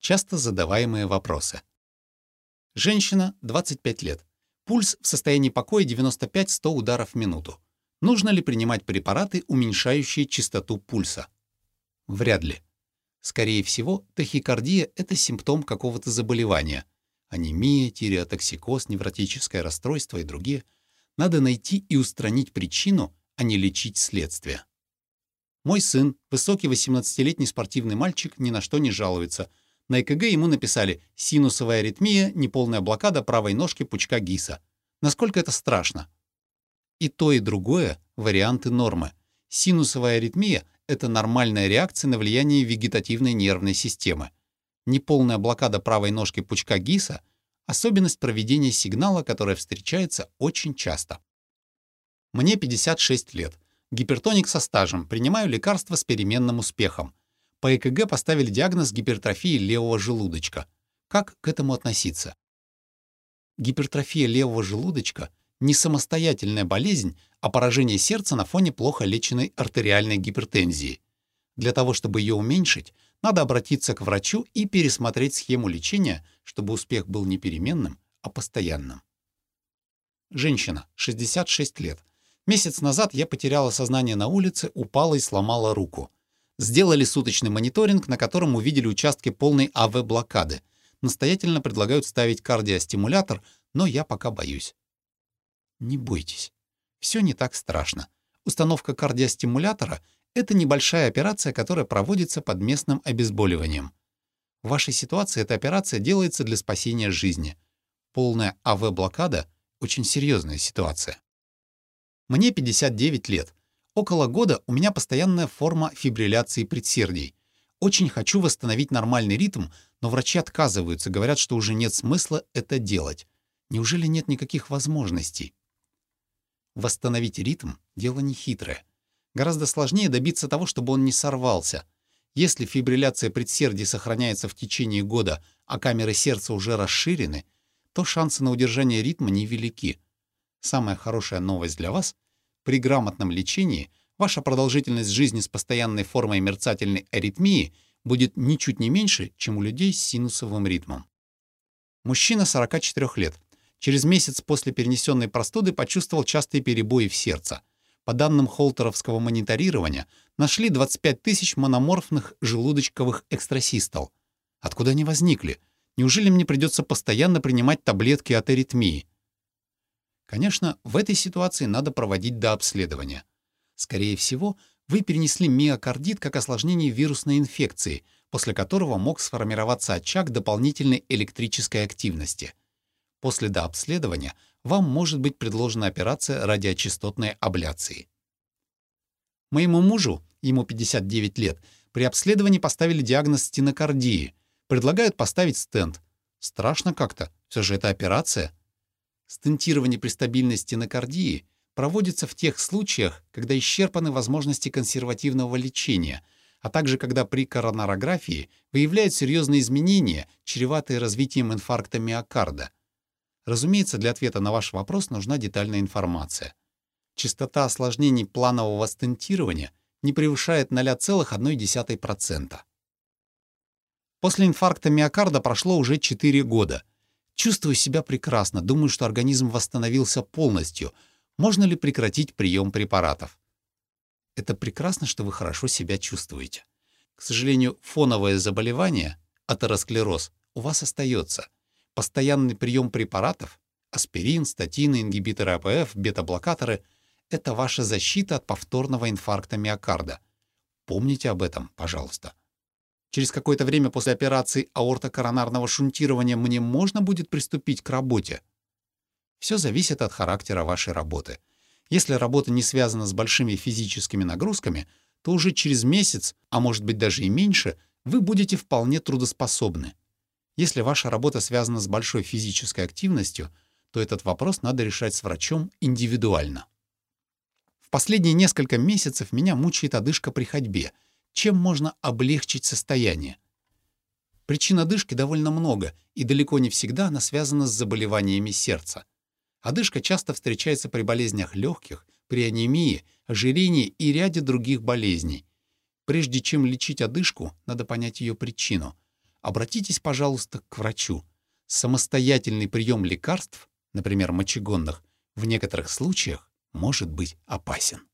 Часто задаваемые вопросы. Женщина, 25 лет. Пульс в состоянии покоя 95-100 ударов в минуту. Нужно ли принимать препараты, уменьшающие частоту пульса? Вряд ли. Скорее всего, тахикардия — это симптом какого-то заболевания. Анемия, тиреотоксикоз, невротическое расстройство и другие. Надо найти и устранить причину, а не лечить следствие. Мой сын, высокий 18-летний спортивный мальчик, ни на что не жалуется. На ЭКГ ему написали «синусовая аритмия, неполная блокада правой ножки пучка ГИСа». Насколько это страшно? И то, и другое — варианты нормы. Синусовая аритмия — это нормальная реакция на влияние вегетативной нервной системы. Неполная блокада правой ножки пучка ГИСа — особенность проведения сигнала, которая встречается очень часто. Мне 56 лет. Гипертоник со стажем, принимаю лекарства с переменным успехом. По ЭКГ поставили диагноз гипертрофии левого желудочка. Как к этому относиться? Гипертрофия левого желудочка — не самостоятельная болезнь, а поражение сердца на фоне плохо леченной артериальной гипертензии. Для того, чтобы ее уменьшить, надо обратиться к врачу и пересмотреть схему лечения, чтобы успех был не переменным, а постоянным. Женщина, 66 лет, Месяц назад я потеряла сознание на улице, упала и сломала руку. Сделали суточный мониторинг, на котором увидели участки полной АВ-блокады. Настоятельно предлагают ставить кардиостимулятор, но я пока боюсь. Не бойтесь. Все не так страшно. Установка кардиостимулятора — это небольшая операция, которая проводится под местным обезболиванием. В вашей ситуации эта операция делается для спасения жизни. Полная АВ-блокада — очень серьезная ситуация. Мне 59 лет. Около года у меня постоянная форма фибрилляции предсердий. Очень хочу восстановить нормальный ритм, но врачи отказываются, говорят, что уже нет смысла это делать. Неужели нет никаких возможностей? Восстановить ритм — дело нехитрое. Гораздо сложнее добиться того, чтобы он не сорвался. Если фибрилляция предсердий сохраняется в течение года, а камеры сердца уже расширены, то шансы на удержание ритма невелики. Самая хорошая новость для вас — при грамотном лечении ваша продолжительность жизни с постоянной формой мерцательной аритмии будет ничуть не меньше, чем у людей с синусовым ритмом. Мужчина 44 лет. Через месяц после перенесенной простуды почувствовал частые перебои в сердце. По данным холтеровского мониторирования, нашли 25 тысяч мономорфных желудочковых экстрасистол. Откуда они возникли? Неужели мне придется постоянно принимать таблетки от аритмии? Конечно, в этой ситуации надо проводить дообследование. Скорее всего, вы перенесли миокардит как осложнение вирусной инфекции, после которого мог сформироваться очаг дополнительной электрической активности. После дообследования вам может быть предложена операция радиочастотной абляции. Моему мужу, ему 59 лет, при обследовании поставили диагноз стенокардии. Предлагают поставить стенд. Страшно как-то, все же это операция. Стентирование при стабильной стенокардии проводится в тех случаях, когда исчерпаны возможности консервативного лечения, а также когда при коронарографии выявляют серьезные изменения, чреватые развитием инфаркта миокарда. Разумеется, для ответа на ваш вопрос нужна детальная информация. Частота осложнений планового стентирования не превышает 0,1%. После инфаркта миокарда прошло уже 4 года — Чувствую себя прекрасно, думаю, что организм восстановился полностью. Можно ли прекратить прием препаратов? Это прекрасно, что вы хорошо себя чувствуете. К сожалению, фоновое заболевание, атеросклероз, у вас остается. Постоянный прием препаратов, аспирин, статины, ингибиторы АПФ, бета-блокаторы — это ваша защита от повторного инфаркта миокарда. Помните об этом, пожалуйста. Через какое-то время после операции аортокоронарного шунтирования мне можно будет приступить к работе? Все зависит от характера вашей работы. Если работа не связана с большими физическими нагрузками, то уже через месяц, а может быть даже и меньше, вы будете вполне трудоспособны. Если ваша работа связана с большой физической активностью, то этот вопрос надо решать с врачом индивидуально. В последние несколько месяцев меня мучает одышка при ходьбе — чем можно облегчить состояние. Причин одышки довольно много, и далеко не всегда она связана с заболеваниями сердца. Одышка часто встречается при болезнях легких, при анемии, ожирении и ряде других болезней. Прежде чем лечить одышку, надо понять ее причину. обратитесь, пожалуйста, к врачу. Самостоятельный прием лекарств, например, мочегонных, в некоторых случаях может быть опасен.